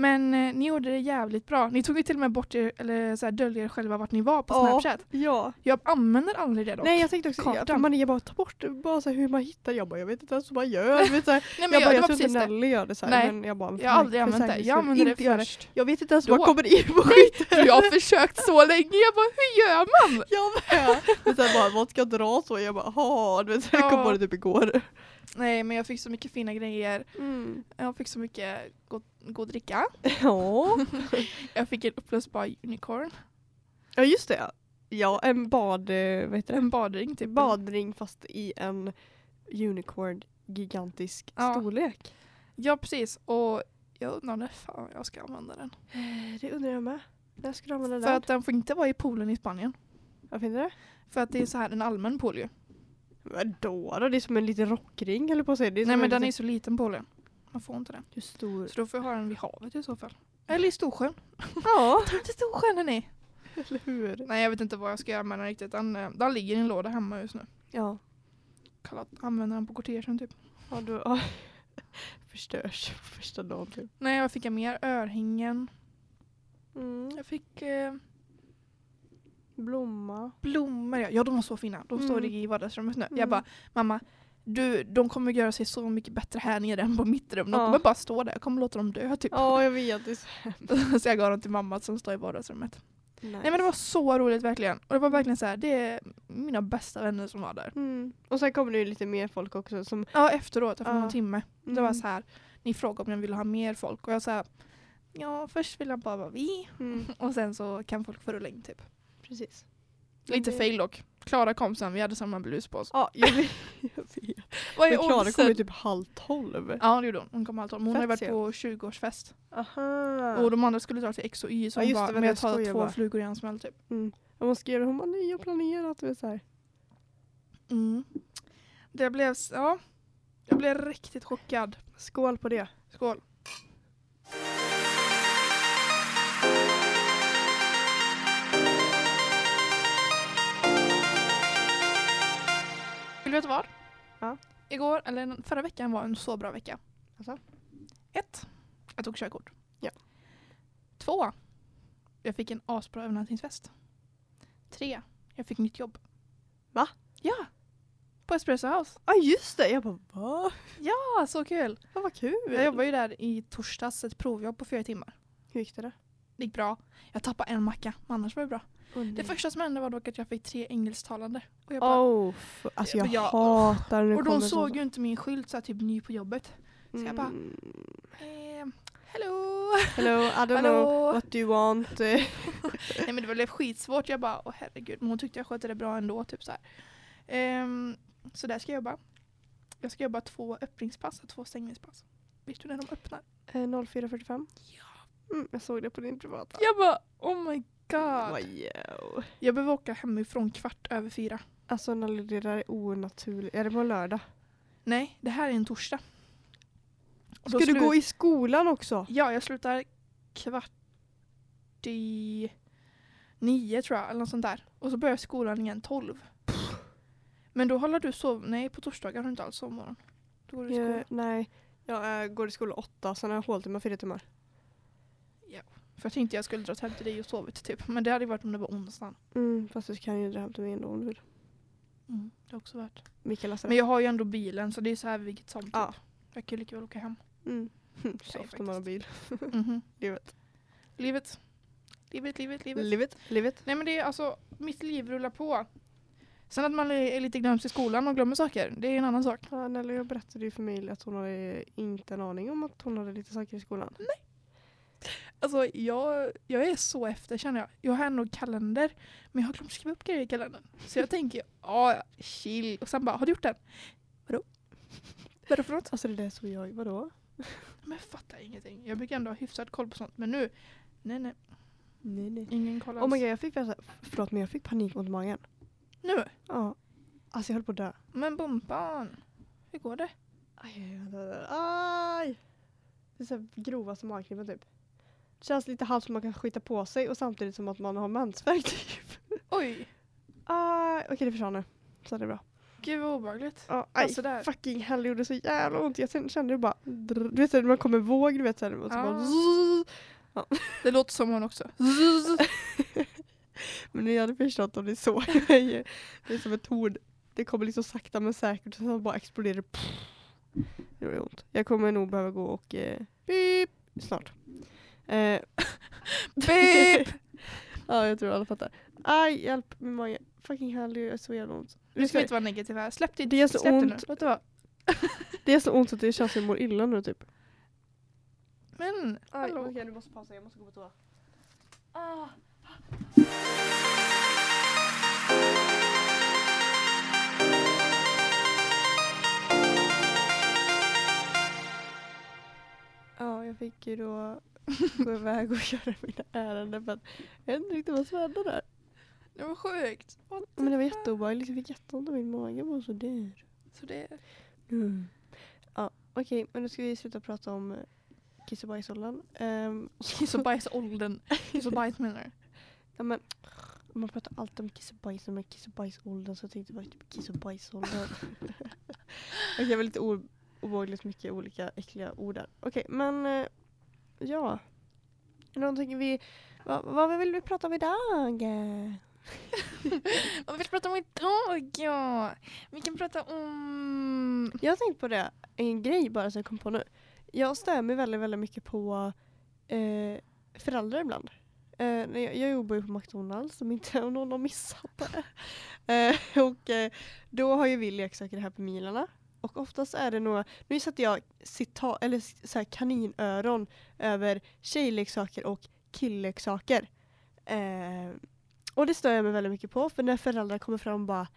B: Men eh, ni gjorde det jävligt bra. Ni tog ju till och med bort er, eller så här, döljer er själva vart ni var på
A: Ja.
B: Snapchat.
A: Ja.
B: Jag använder aldrig det dock.
A: Nej jag tänkte också,
B: Kartan.
A: ja, man är bara ta bort bara så här, hur man hittar, jag bara jag vet inte ens hur man gör. Du vet, så här,
B: Nej, men
A: jag,
B: jag,
A: bara, jag tror inte
B: det.
A: Nelly gör det så här,
B: Nej,
A: men jag bara,
B: Jag har aldrig använt det. Jag
A: skull,
B: använde det först.
A: Jag vet inte ens
B: Då.
A: man kommer in på skiten.
B: Jag har försökt så länge. Jag bara, hur gör man?
A: Jag med. Men sen bara, vad ska jag dra så? Jag bara, ha, du vet, jag kom på det typ igår.
B: Nej men jag fick så mycket fina grejer.
A: Mm.
B: Jag fick så mycket god, god dricka.
A: Ja.
B: Jag fick en upplösbar unicorn.
A: ja just det. Ja, en bad, eh, vad heter det?
B: En badring typ.
A: badring fast i en unicorn gigantisk
B: Ja.
A: storlek.
B: Ja precis. Och jag undrar när fan jag ska använda den.
A: Eh, Det undrar jag med. När ska du använda
B: För
A: den?
B: att den får inte vara i poolen i Spanien.
A: Vad finner det?
B: För att det är så här en allmän pool ju.
A: Vadå då? Det är som en liten rockring eller på är
B: Nej men
A: en
B: den är så liten poolen. Man får inte den.
A: Hur stor?
B: Så då får jag ha den vid havet i så fall. Eller i Storsjön.
A: Ja,
B: Ta inte Storsjön hörni.
A: eller hur?
B: Nej jag vet inte vad jag ska göra med den riktigt. Den, eh, den ligger i en låda hemma just nu.
A: Ja.
B: Kallat, använder den på kortegen typ.
A: Ja, du, ja. Förstörs första dagen typ.
B: Nej jag fick mer örhängen.
A: Mm.
B: Jag fick eh,
A: Blomma.
B: blommor. Ja. ja de var så fina. De står
A: Mm.
B: i vardagsrummet nu. Jag
A: Mm.
B: bara mamma du, de kommer göra sig så mycket bättre här nere än på mitt rum. De
A: Ja.
B: kommer bara stå där. Jag kommer låta dem dö typ.
A: Ja, jag vet. Det är så hemskt.
B: så jag gav dem till mamma som står i vardagsrummet.
A: nice.
B: Nej men det var så roligt verkligen. Och det var verkligen så här, det är mina bästa vänner som var där.
A: Mm. Och sen kommer det ju lite mer folk också som...
B: Ja efteråt, efter
A: Ja.
B: någon timme. Det var
A: Mm.
B: så här, ni frågade om jag ville ha mer folk och jag sa ja först vill jag bara vara vi
A: Mm.
B: och sen så kan folk få rulla in typ.
A: Precis.
B: Lite fail dock. Klara kom sen, vi hade samma blus på oss.
A: Ja, jag vet. Jag vet.
B: Vad är
A: Men Klara kom ju typ halv tolv.
B: Ja det gjorde hon. Hon kom allt om. Hon har ju varit
A: Fett
B: på 20-årsfest.
A: Aha.
B: Och de andra skulle dra till X och Y så
A: Ja,
B: hon bara,
A: men
B: jag tar två
A: bara."
B: flugor i en smäll typ.
A: Mm. Och man skrev hon bara nej jag har planerat. Vet, så här.
B: Mm. Det blev, ja. Jag blev riktigt chockad.
A: Skål på det.
B: Skål. Vill du veta vad?
A: Ja.
B: Igår, eller förra veckan var en så bra vecka.
A: Alltså?
B: Ett, jag tog körkort.
A: Ja.
B: Två, jag fick en asbra övernattningsfest. Tre, jag fick nytt jobb.
A: Va?
B: Ja! På Espresso House.
A: Ja ah, just det. Jag bara va?
B: Ja, så kul!
A: Ja, vad kul.
B: Jag jobbade ju där i torsdags, ett provjobb på fyra timmar.
A: Hur gick det då?
B: Det gick bra. Jag tappade en macka, men annars var det bra.
A: Oh,
B: Det första som hände var dock att jag fick tre engelsktalande. Och, jag bara,
A: Oh, alltså jag,
B: Jag-
A: hatar när
B: och de såg ju inte min skylt så här, typ ny på jobbet. så jag bara-
A: Mm.
B: Eh, hello!
A: Hello, I don't know what do you want.
B: Nej men det blev skitsvårt. Jag bara, åh herregud. Men hon tyckte jag skötte det bra ändå. Typ så här. Ehm, så där ska jag jobba. Jag ska jobba två öppningspass och två stängningspass. Vet du när de öppnar?
A: eh, 04.45.
B: Ja.
A: Mm, jag såg det på din privata.
B: Jag bara, oh my god.
A: Wow.
B: Jag behöver åka hemifrån kvart över fyra.
A: Alltså Nelly, det där är onaturligt. Är det på lördag?
B: Nej, det här är en torsdag.
A: Ska du gå i skolan också?
B: Ja, jag slutar kvart i nio tror jag, eller något sånt där. Och så börjar skolan igen tolv. Men då håller du sov... Nej, på torsdagar har du inte alls sovmorgon. Då går du i skolan.
A: Nej, jag äh, går i skolan åtta, sen har jag håltimme fyra timmar.
B: För jag tänkte jag skulle dra hem till dig och sovit typ. Men det hade varit om det var onsdagen.
A: Mm, fast du kan ju dra hem till mig ändå om du vill.
B: Mm, det har också.
A: Mikael läser
B: Men jag har ju ändå bilen så det är så här vilket som typ.
A: Ja.
B: Jag kan ju lika väl åka hem.
A: Mm.
B: Nej,
A: Soft när man har bil.
B: Mhm.
A: Livet.
B: Livet. Livet, livet, livet.
A: Livet. Livet.
B: Nej men det är alltså, mitt liv rullar på. Sen att man är är lite glömsk i skolan och glömmer saker, det är en annan sak.
A: Ja, Nelly jag berättade ju för mig att hon hade inte en aning om att hon hade lite saker i skolan.
B: Alltså jag, jag är så efter känner jag. Jag har nog kalender, men jag har glömt skriva upp grejer i kalendern. Så jag tänker, ja chill. Och sen bara, har du gjort den? Vadå? Vadå för något?
A: Alltså det där såg jag, vadå?
B: Men jag fattar ingenting. Jag brukar ändå ha hyfsad koll på sånt. Men nu, nej nej,
A: Nej nej.
B: ingen koll alls.
A: Oh my god, jag fick, förlåt men jag fick panik mot magen.
B: Nu?
A: Ja. Alltså jag höll på att dö.
B: Men Bumpan, hur går det?
A: Aj, aj, aj, aj. Det är så här grovaste magknipet typ. Känns lite halvt som man kan skita på sig och samtidigt som att man har mensvärk typ.
B: Oj,
A: Ah, Okej det försvann nu. Så det är bra.
B: Gud vad obehagligt.
A: Ja, aj,
B: Alltså
A: fucking hell, det gjorde så jävla ont. Jag kände det bara, du vet när man kommer våg, du vet så här, och så
B: Ja.
A: bara, zzz.
B: Det låter som hon också.
A: Men ni hade förstått om ni såg mig. Det är som ett torn. Det kommer liksom sakta men säkert och sen bara exploderar det. Det gör ont. Jag kommer nog behöva gå och eh, beep snart. Eh,
B: Beep!
A: ja, jag tror alla fattar. Aj, hjälp min mage. Fucking hell, det gör så jävla ont.
B: Du ska inte vara negativ här. Släpp det,
A: Det gör så
B: släpp det nu.
A: ont.
B: Låt det vara.
A: Det är så ont att det känns som jag mår illa nu typ.
B: Men,
A: Aj, okej, du måste pausa. Jag måste gå på toa.
B: Ah.
A: Ja, jag fick ju då gå iväg och göra mina ärenden för att jag vet inte riktigt vad som hände där.
B: Det var sjukt.
A: Men det var jätteobehagligt. Jag fick jätteont i min mage. Jag var så där.
B: Så det,
A: Mm. Ja, okej. men nu ska vi sluta prata om eh, kiss och bajsåldern. Um,
B: kiss och bajsåldern. Kiss och bajs menar du?
A: ja, men, man pratar alltid om kiss och bajs, men kiss och bajsåldern så jag tänkte bara typ kiss och bajsåldern. okej, det var lite obehagligt mycket olika äckliga ord där. Okej, men eh, ja. Någonting vi... Vad, vad vill vi prata om idag?
B: Vad vill vi prata om idag? Ja, vi kan prata om...
A: Jag har tänkt på det, en grej bara som jag kom på nu. Jag stör mig väldigt, väldigt mycket på eh, föräldrar ibland. Eh, jag, jag jobbar ju på McDonalds om inte någon har missat det. Eh, och eh, då har ju vi leksaker här på milarna. Och oftast är det nog, nu sätter jag cita, eller så här kaninöron över tjejleksaker och killleksaker. Eh, och det stör jag mig väldigt mycket på för när föräldrar kommer fram och bara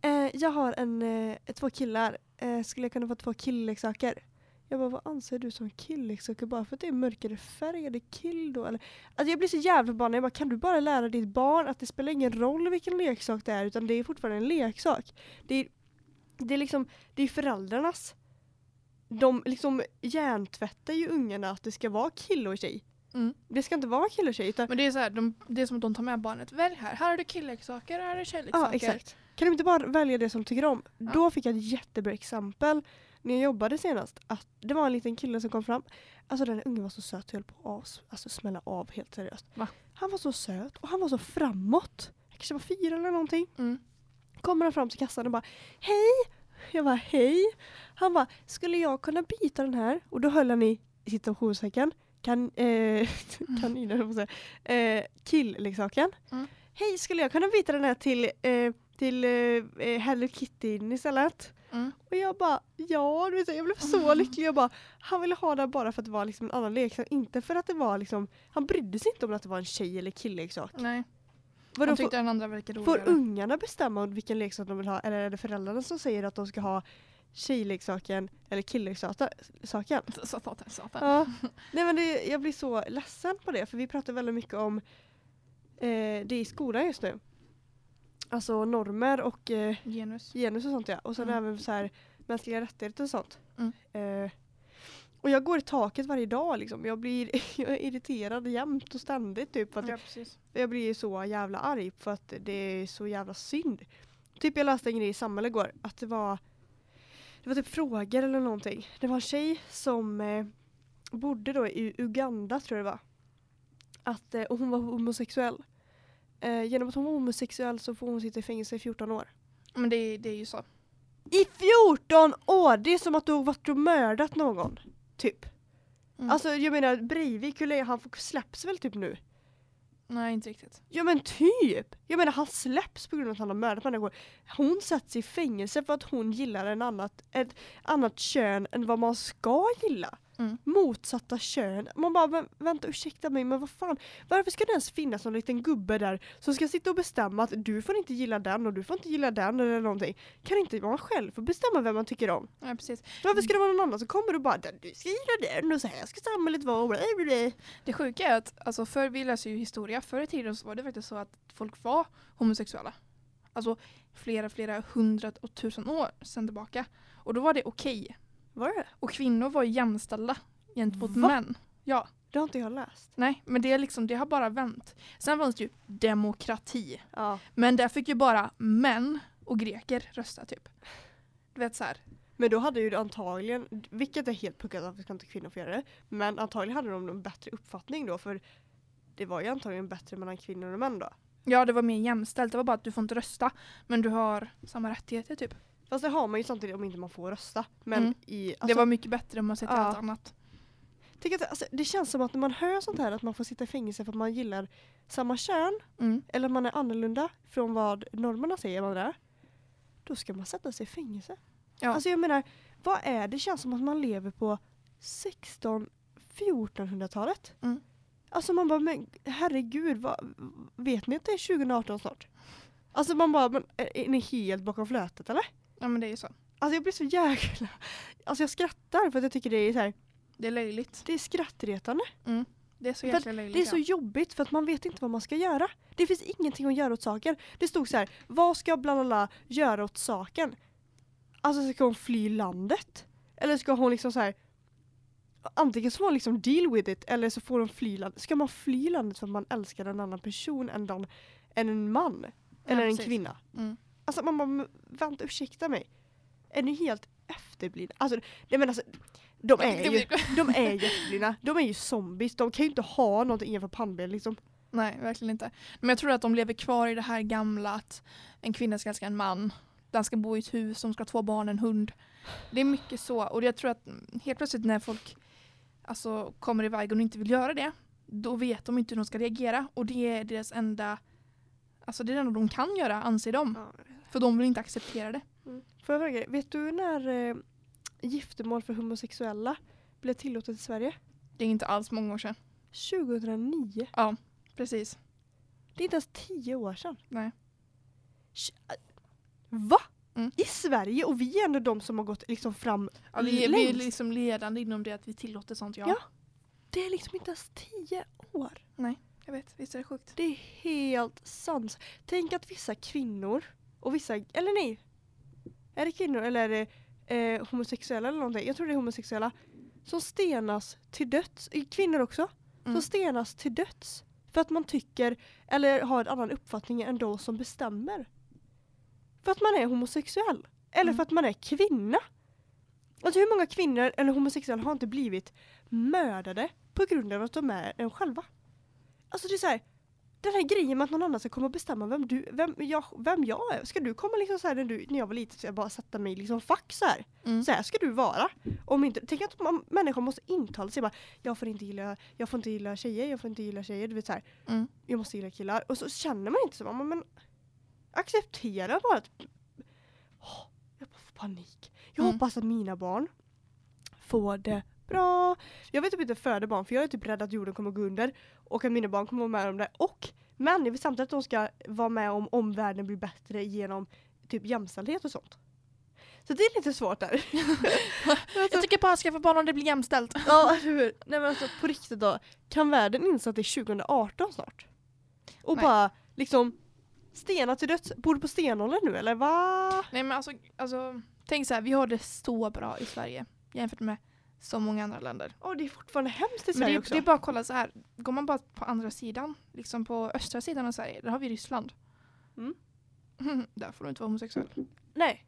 A: eh, Jag har en, eh, två killar, eh, skulle jag kunna få två killleksaker? Jag bara, vad anser du som killleksaker? Bara för att det är mörkare färg, är det kill då? Eller? Alltså jag blir så jävla förbannad, jag bara, kan du bara lära ditt barn att det spelar ingen roll vilken leksak det är utan det är fortfarande en leksak. Det är, det är liksom, det är föräldrarnas de liksom hjärntvättar ju ungarna att det ska vara kille och tjej.
B: Mm.
A: Det ska inte vara kille och tjej
B: Men det är så här, de, det är som att de tar med barnet. Välj här. Här har du killleksaker, här har du
A: Ja,
B: tjejleksaker.
A: exakt. Kan de inte bara välja det som tycker om?
B: Ja.
A: Då fick jag ett jättebra exempel när jag jobbade senast. Att det var en liten kille som kom fram. Alltså den ungen var så söt och höll på att alltså, smälla av helt seriöst.
B: Va?
A: Han var så söt och han var så framåt. Jag kanske var fyra eller någonting.
B: Mm.
A: Kommer han fram till kassan och bara Hej! Jag bara hej! Han bara Skulle jag kunna byta den här? Och då höll han i citationstecken kan, eh, säga, eh, killleksaken.
B: Mm.
A: Hej, skulle jag kunna byta den här till, eh, till eh, Hello Kitty istället?
B: Mm.
A: Och jag bara, ja, du vet, jag blev så lycklig. Jag bara, han ville ha den bara för att det var liksom en annan leksak, inte för att det var liksom, han brydde sig inte om att det var en tjej eller killleksak.
B: Nej,
A: Vadå,
B: han
A: får,
B: tyckte den andra verkade
A: får
B: roligare.
A: ungarna bestämma vilken leksak de vill ha eller är det föräldrarna som säger att de ska ha tjejleksaken eller killleksaken?
B: Satan.
A: Ja. Nej men det, jag blir så ledsen på det för vi pratar väldigt mycket om eh, det i skolan just nu. Alltså normer och eh,
B: Genus.
A: genus och sånt ja. Och sen
B: Mm.
A: även så här mänskliga rättigheter och sånt.
B: Mm.
A: Eh, och jag går i taket varje dag liksom. Jag blir jag är irriterad jämt och ständigt typ. För att
B: Ja,
A: jag blir så jävla arg för att det är så jävla synd. Typ jag läste en grej i Samhälle igår att det var det var typ frågor eller någonting. Det var en tjej som eh, bodde då i Uganda tror jag det var. Att, eh, och hon var homosexuell. Eh, genom att hon var homosexuell så får hon sitta i fängelse i 14 år.
B: Men det, det är ju så.
A: I 14 år! Det är som att du har varit och mördat någon. Typ.
B: Mm.
A: Alltså jag menar Breivik, hur länge han släpps väl typ nu?
B: Nej, inte riktigt.
A: Ja men typ! Jag menar han släpps på grund av att han har mördat människor. Hon sätts i fängelse för att hon gillar en annat, ett annat kön än vad man ska gilla.
B: Mm.
A: Motsatta kön. Man bara, "Men vänta ursäkta mig men vad fan. Varför ska det ens finnas någon liten gubbe där som ska sitta och bestämma att du får inte gilla den och du får inte gilla den eller någonting. Kan inte man själv få bestämma vem man tycker om?
B: Ja, precis.
A: Varför ska det vara någon annan som kommer och bara du ska gilla den och så här ska samhället vara.
B: Det sjuka är att alltså, förr, vi läser ju historia, förr i tiden så var det faktiskt så att folk var homosexuella. Alltså flera, flera hundra och tusen år sedan tillbaka. Och då var det okej.
A: Var det
B: Och kvinnor var jämställda gentemot
A: Va?
B: män. Ja,
A: Det har inte jag läst.
B: nej, men det, är liksom, det har bara vänt. Sen fanns det ju demokrati.
A: Ja.
B: Men där fick ju bara män och greker rösta typ. Du vet så här.
A: Men då hade ju antagligen, vilket är helt puckat att vi ska inte kvinnor få göra det, men antagligen hade de en bättre uppfattning då för det var ju antagligen bättre mellan kvinnor och män då.
B: Ja det var mer jämställt, det var bara att du får inte rösta men du har samma rättigheter typ.
A: Fast det har man ju samtidigt om inte man får rösta. Men
B: Mm.
A: i,
B: det
A: alltså,
B: var mycket bättre om man sett
A: ja.
B: allt annat.
A: tänk att, alltså, det känns som att när man hör sånt här att man får sitta i fängelse för att man gillar samma kön
B: Mm.
A: eller man är annorlunda från vad normerna säger man är. Då ska man sätta sig i fängelse.
B: Ja.
A: Alltså jag menar, vad är det? Det känns som att man lever på 16 1400-talet.
B: Mm.
A: Alltså man bara, men herregud, vad, vet ni att det är 2018 snart? Alltså man bara, men är ni helt bakom flötet eller?
B: Ja men det är ju så.
A: Alltså jag blir så jäkla... Alltså jag skrattar för att jag tycker det är så här,
B: Det är löjligt.
A: det är skrattretande.
B: Det är så jäkla löjligt.
A: Det är så
B: ja.
A: jobbigt för att man vet inte vad man ska göra. Det finns ingenting att göra åt saken. Det stod så här, vad ska bla bla bla göra åt saken? Alltså ska hon fly landet? Eller ska hon liksom så här antingen så får hon liksom deal with it eller så får hon fly landet. Ska man fly landet för att man älskar en annan person än, den, än en man? Eller en
B: precis.
A: kvinna?
B: Mm.
A: Alltså man bara, vänta ursäkta mig. Är ni helt efterblivna? Alltså, nej men alltså, de är ju, de är ju efterblivna. De är ju zombies. De kan ju inte ha någonting innanför pannben liksom.
B: Nej, verkligen inte. Men jag tror att de lever kvar i det här gamla att en kvinna ska älska en man. Den ska bo i ett hus, de ska ha två barn, en hund. Det är mycket så. Och jag tror att helt plötsligt när folk alltså, kommer iväg och inte vill göra det, då vet de inte hur de ska reagera. Och det är deras enda, alltså det är det enda de kan göra, anser de. För de vill inte acceptera det.
A: Mm. Får jag fråga, vet du när eh, giftermål för homosexuella blev tillåtet i Sverige?
B: Det är inte alls många år sedan.
A: 2009.
B: Precis.
A: Det är inte ens tio år sedan.
B: Nej.
A: Sh- Va?
B: Mm.
A: I Sverige? Och vi är ändå de som har gått liksom fram
B: Ja, vi, är, vi är liksom ledande inom det att vi tillåter sånt, ja.
A: Ja. Det är liksom inte ens tio år.
B: Jag vet, visst är det sjukt?
A: Det är helt sant. Tänk att vissa kvinnor och vissa, eller nej. Är det kvinnor eller är det eh, homosexuella eller någonting? Jag tror det är homosexuella. Som stenas till döds. Kvinnor också.
B: Mm.
A: Som stenas till döds. För att man tycker eller har en annan uppfattning än de som bestämmer. För att man är homosexuell. Eller
B: Mm.
A: för att man är kvinna. Alltså hur många kvinnor eller homosexuella har inte blivit mördade på grund av att de är en själva? Alltså det är så här, den här grejen med att någon annan ska komma och bestämma vem du, vem jag, vem jag är. Ska du komma liksom så här när, du, när jag var liten så jag bara sätta mig liksom fack så här.
B: Mm.
A: Så här ska du vara. Om inte, tänk att man, människor måste intala sig bara, jag får inte gilla, jag får inte gilla tjejer, jag får inte gilla tjejer, du vet så här.
B: Mm.
A: Jag måste gilla killar. Och så känner man inte så, men, men acceptera bara att Åh, jag bara får panik. Jag
B: Mm.
A: hoppas att mina barn får det bra. Jag vill typ inte föda barn för jag är typ rädd att jorden kommer gå under och att mina barn kommer vara med om det. Och, men jag vill samtidigt att de ska vara med om om världen blir bättre genom typ jämställdhet och sånt. Så det är lite svårt där.
B: Jag tycker bara skaffa barn om det blir jämställt.
A: Ja? Nej men alltså på riktigt då. Kan världen inse att det är 2018 snart? Och
B: Nej.
A: bara liksom stena till döds. Bor du på stenåldern nu eller va?
B: Nej men alltså, alltså tänk så här, vi har det så bra i Sverige jämfört med så många andra länder.
A: Åh det är fortfarande hemskt i
B: Men
A: Sverige
B: det,
A: också.
B: det är bara att kolla så här, går man bara på andra sidan, liksom på östra sidan av Sverige, där har vi Ryssland.
A: Mm.
B: där får du inte vara homosexuell.
A: Nej.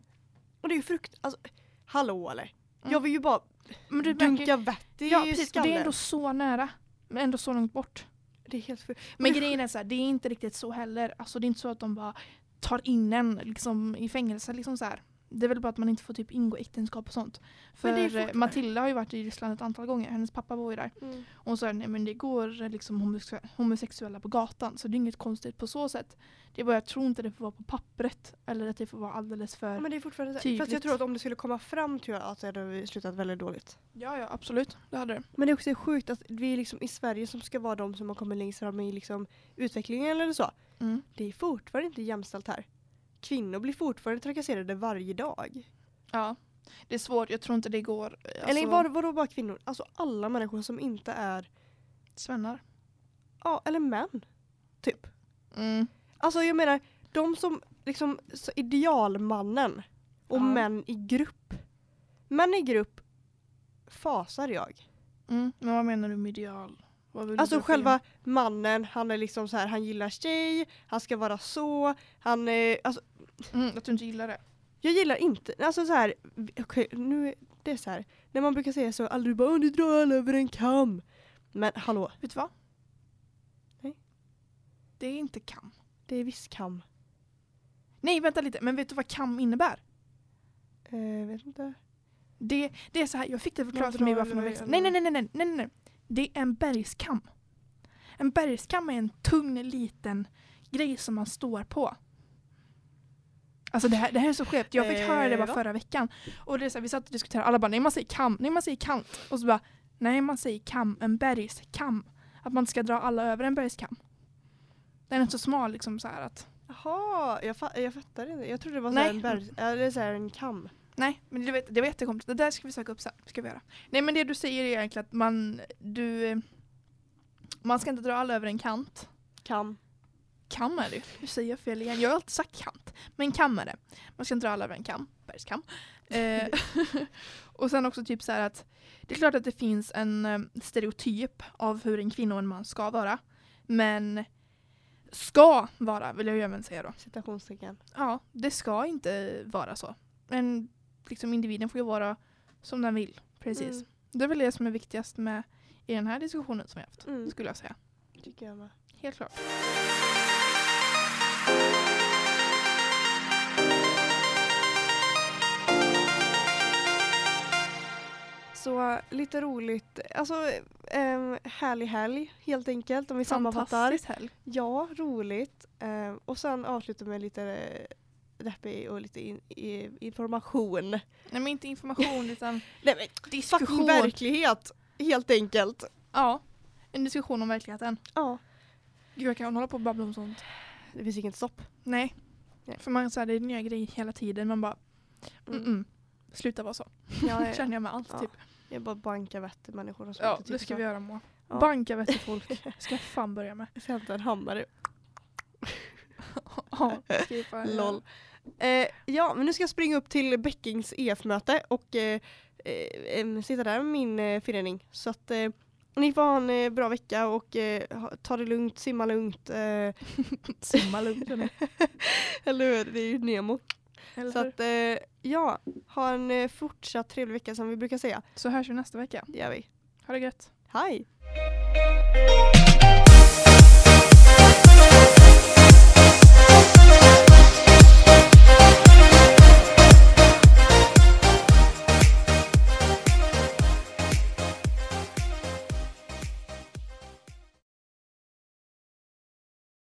A: Och det är ju frukt... Alltså, hallå eller?
B: Mm.
A: Jag vill ju bara
B: Men du
A: dunka vett i
B: ja precis, och det
A: skallen.
B: är ändå så nära. Men ändå så långt bort.
A: Det är helt frukt.
B: Men
A: det-
B: grejen är så här, det är inte riktigt så heller. Alltså det är inte så att de bara tar in en liksom, i fängelse. Liksom så här. Det är väl bara att man inte får typ ingå äktenskap och sånt. För eh, Matilda har ju varit i Ryssland ett antal gånger. Hennes pappa bor ju där.
A: Mm.
B: Och hon sa nej men det går eh, liksom homose- homosexuella på gatan. Så det är inget konstigt på så sätt. Det är bara jag tror inte det får vara på pappret. Eller att det får vara alldeles för...
A: Ja, men det är fortfarande.
B: Tydligt.
A: Fast jag tror att om det skulle komma fram jag att det hade slutat väldigt dåligt.
B: Ja ja absolut, det hade det.
A: Men det är också sjukt att vi liksom i Sverige som ska vara de som har kommit längst fram i liksom utvecklingen eller så.
B: Mm.
A: Det är fortfarande inte jämställt här. Kvinnor blir fortfarande trakasserade varje dag.
B: Ja. Det är svårt, jag tror inte det går. eh,
A: Eller
B: alltså,
A: var, vadå bara kvinnor? Alltså alla människor som inte är,
B: Svennar.
A: ja eller män. Typ.
B: Mm.
A: Alltså jag menar, de som liksom, så idealmannen och
B: Ja.
A: män i grupp. Män i grupp fasar jag.
B: Mm. Men vad menar du med ideal?
A: Alltså själva mannen, han är liksom så här, han gillar tjej, han ska vara så, han är, alltså
B: Mm, att du inte gillar det.
A: Jag gillar inte, alltså så här, okej nu, är det är så här, när man brukar säga så, du bara "Åh, du drar alla över en kam. Men hallå,
B: Vet du vad?
A: Nej.
B: Det är inte kam.
A: det är visst kam.
B: Nej, vänta lite. Men vet du vad kam innebär?
A: Eh, vet inte.
B: Det, det är så här, jag fick det förklarat för mig bara för några veckor Nej, nej, nej, nej, nej, nej, nej. Det är en bergskam. En bergskam är en tung liten grej som man står på. Alltså det här, det här är så skevt. Jag fick höra det bara
A: Eh, va?
B: förra veckan. Och det är så här, vi satt och diskuterade, alla bara nej man säger kam, nej man säger kant. Och så bara nej man säger kam, en bergskam. Att man ska dra alla över en bergskam. Den är så smal liksom så här att
A: Jaha, jag, fa- jag fattar inte. Jag trodde det var så
B: Nej.
A: här en berg, eller så en kam.
B: Nej, men det, vet, det var jättekonstigt. Det där ska vi söka upp sen. Ska vi göra. Nej, men det du säger är egentligen att man, du, eh, man ska inte dra alla över en kant.
A: Kam.
B: Kam är det ju. Nu säger jag fel igen. Jag har alltid sagt kant. Men kam är det. Man ska inte dra alla över en kam. Bergskam. Eh, och sen också typ så här att det är klart att det finns en eh, stereotyp av hur en kvinna och en man ska vara. Men ska vara, vill jag ju även säga då.
A: Citationstecken.
B: Ja, det ska inte vara så. Men liksom individen får ju vara som den vill. Precis.
A: Mm.
B: Det är väl det som är viktigast med i den här diskussionen som vi haft.
A: Mm,
B: Skulle jag säga.
A: tycker jag med.
B: Helt klart.
A: Så lite roligt, alltså ähm, härlig helg helt enkelt om vi sammanfattar.
B: Helg.
A: Ja, roligt. Ehm, och sen avsluta med lite eh, deppig och lite in, i, information.
B: Nej men inte information utan
A: Nej men
B: diskussion.
A: verklighet, helt enkelt.
B: Ja, en diskussion om verkligheten.
A: Ja.
B: Gud jag kan hålla på och babbla om sånt.
A: Det finns inget stopp.
B: Nej.
A: Nej.
B: För man säger det är nya grejer hela tiden. Man bara mm. mm Sluta vara så.
A: Ja, jag,
B: Känner jag med allt
A: ja.
B: typ.
A: jag bara bankar vett till människor som
B: Ja, det ska
A: så.
B: vi göra Moa.
A: Ja.
B: Banka vet till folk. Ska jag fan börja med.
A: Jag ska hämta en hammare.
B: Ja, ska.
A: Lol. Eh, ja, men nu ska jag springa upp till Bäckings EF-möte och eh, eh, sitta där med min eh, förening. Så att eh, ni får ha en eh, bra vecka och eh, ta det lugnt, simma lugnt.
B: Simma lugnt
A: eller hur? Det är ju Nemo.
B: Eller
A: Så
B: hur?
A: att eh, ja, ha en eh, fortsatt trevlig vecka som vi brukar säga.
B: Så hörs vi nästa vecka.
A: Det gör vi.
B: Ha det gött.
A: Hej!